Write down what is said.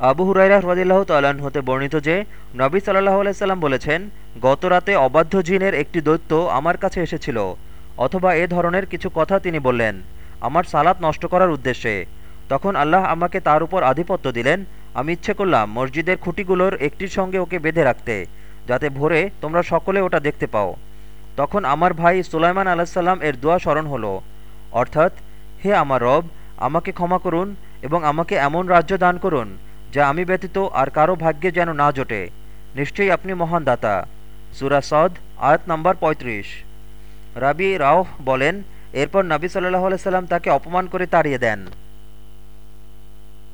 আবু হুরাইরা হ্রদিল্লাহ তাল্লাহ্ন হতে বর্ণিত যে, নবী সাল্লাহ আলাইসাল্লাম বলেছেন, গত রাতে অবাধ্য জিনের একটি দৈত্য আমার কাছে এসেছিল, অথবা এ ধরনের কিছু কথা তিনি বললেন, আমার সালাত নষ্ট করার উদ্দেশ্যে। তখন আল্লাহ আমাকে তার উপর আধিপত্য দিলেন, আমি ইচ্ছে করলাম মসজিদের খুঁটিগুলোর একটির সঙ্গে ওকে বেঁধে রাখতে, যাতে ভোরে তোমরা সকলে ওটা দেখতে পাও। তখন আমার ভাই সুলাইমান আলাহিসাল্লাম এর দোয়া স্মরণ হলো, অর্থাৎ, হে আমার রব, আমাকে ক্ষমা করুন এবং আমাকে এমন রাজ্য দান করুন যা আমি ব্যতীত আর কারও ভাগ্যে যেন না জোটে। নিশ্চয়ই আপনি মহান দাতা। সুরাসদ আয়াত নম্বর ৩৫ রাবি রাও বলেন, এরপর নাবি সাল্লাহ আলাইসাল্লাম তাকে অপমান করে তাড়িয়ে দেন।